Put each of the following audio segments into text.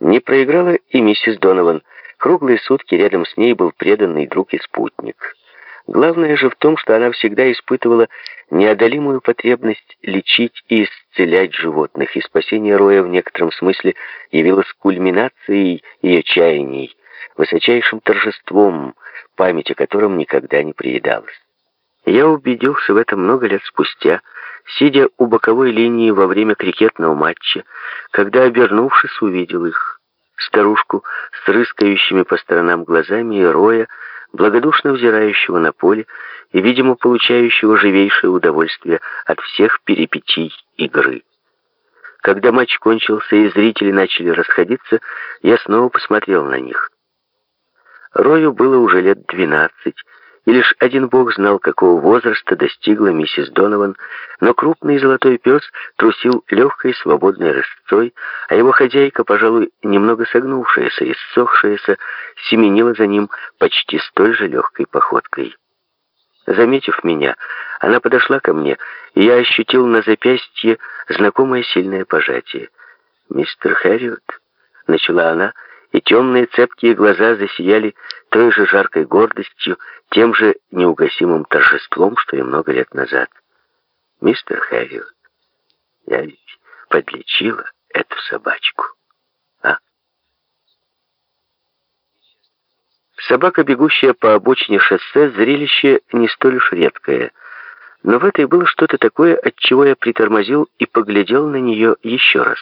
Не проиграла и миссис Донован. Круглые сутки рядом с ней был преданный друг и спутник. Главное же в том, что она всегда испытывала неодолимую потребность лечить и исцелять животных, и спасение Роя в некотором смысле явилось кульминацией ее чаяний, высочайшим торжеством, память о котором никогда не приедалась. Я убедился в этом много лет спустя, сидя у боковой линии во время крикетного матча, когда, обернувшись, увидел их. Старушку с рыскающими по сторонам глазами и роя, благодушно взирающего на поле и, видимо, получающего живейшее удовольствие от всех перипетий игры. Когда матч кончился и зрители начали расходиться, я снова посмотрел на них. Рою было уже лет двенадцать, и лишь один бог знал, какого возраста достигла миссис Донован, но крупный золотой пес трусил легкой свободной рысцой, а его хозяйка, пожалуй, немного согнувшаяся и ссохшаяся, семенила за ним почти столь же легкой походкой. Заметив меня, она подошла ко мне, и я ощутил на запястье знакомое сильное пожатие. «Мистер Хэрриот», — начала она, — и темные цепкие глаза засияли той же жаркой гордостью, тем же неугасимым торжеством, что и много лет назад. «Мистер Хэрриот, я ведь подлечила эту собачку, а?» Собака, бегущая по обочине шоссе, зрелище не столь уж редкое, но в этой было что-то такое, от чего я притормозил и поглядел на нее еще раз.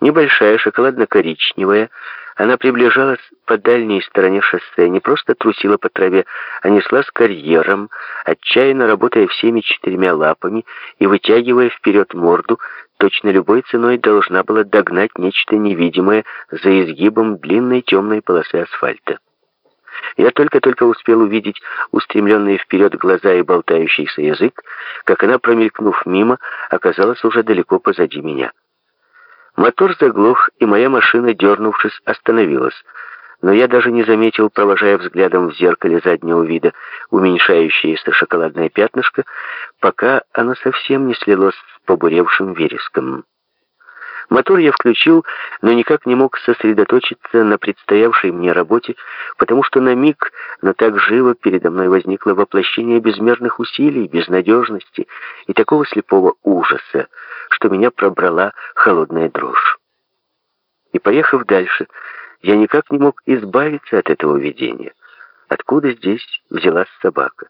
Небольшая, шоколадно-коричневая, она приближалась по дальней стороне шоссе, не просто трусила по траве, а несла с карьером, отчаянно работая всеми четырьмя лапами и вытягивая вперед морду, точно любой ценой должна была догнать нечто невидимое за изгибом длинной темной полосы асфальта. Я только-только успел увидеть устремленные вперед глаза и болтающийся язык, как она, промелькнув мимо, оказалась уже далеко позади меня. Мотор заглох, и моя машина, дернувшись, остановилась. Но я даже не заметил, провожая взглядом в зеркале заднего вида уменьшающееся шоколадное пятнышко, пока оно совсем не слилось с побуревшим вереском. Мотор я включил, но никак не мог сосредоточиться на предстоявшей мне работе, потому что на миг, но так живо передо мной возникло воплощение безмерных усилий, безнадежности и такого слепого ужаса, что меня пробрала холодная дрожь. И поехав дальше, я никак не мог избавиться от этого видения. Откуда здесь взялась собака?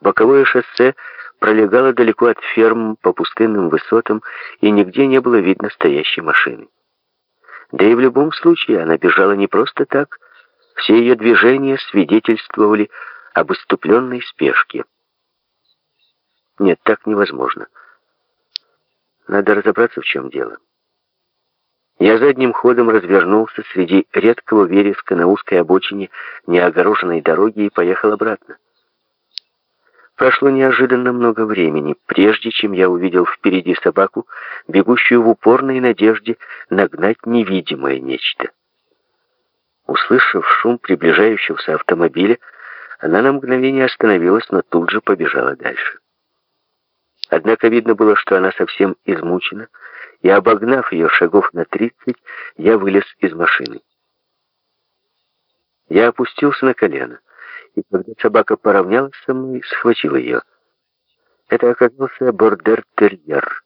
Боковое шоссе пролегала далеко от ферм по пустынным высотам, и нигде не было видно стоящей машины. Да и в любом случае она бежала не просто так, все ее движения свидетельствовали об иступленной спешке. Нет, так невозможно. Надо разобраться, в чем дело. Я задним ходом развернулся среди редкого вереска на узкой обочине неогороженной дороги и поехал обратно. Прошло неожиданно много времени, прежде чем я увидел впереди собаку, бегущую в упорной надежде нагнать невидимое нечто. Услышав шум приближающегося автомобиля, она на мгновение остановилась, но тут же побежала дальше. Однако видно было, что она совсем измучена, и, обогнав ее шагов на тридцать, я вылез из машины. Я опустился на колено и когда собака поравнялась со мной, схватил ее. Это оказался бордер-терьер.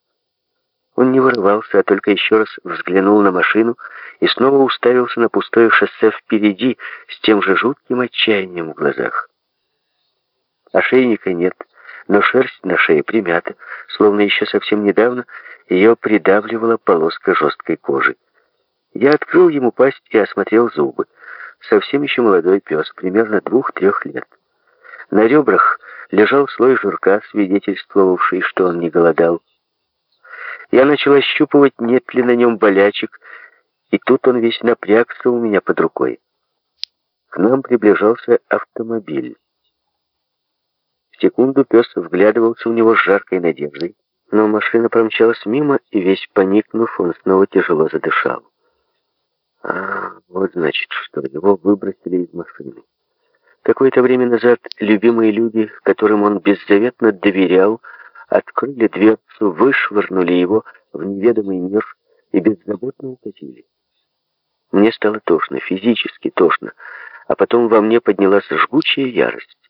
Он не вырывался, а только еще раз взглянул на машину и снова уставился на пустое шоссе впереди с тем же жутким отчаянием в глазах. Ошейника нет, но шерсть на шее примята, словно еще совсем недавно ее придавливала полоска жесткой кожи. Я открыл ему пасть и осмотрел зубы совсем еще молодой пес, примерно двух-трех лет. На ребрах лежал слой жирка, свидетельствовавший, что он не голодал. Я начал ощупывать, нет ли на нем болячек, и тут он весь напрягся у меня под рукой. К нам приближался автомобиль. В секунду пес вглядывался в него с жаркой надеждой, но машина промчалась мимо, и весь поникнув, он снова тяжело задышал. А, вот значит что, его выбросили из машины. Какое-то время назад любимые люди, которым он беззаветно доверял, открыли дверцу, вышвырнули его в неведомый мир и беззаботно укатили. Мне стало тошно, физически тошно, а потом во мне поднялась жгучая ярость.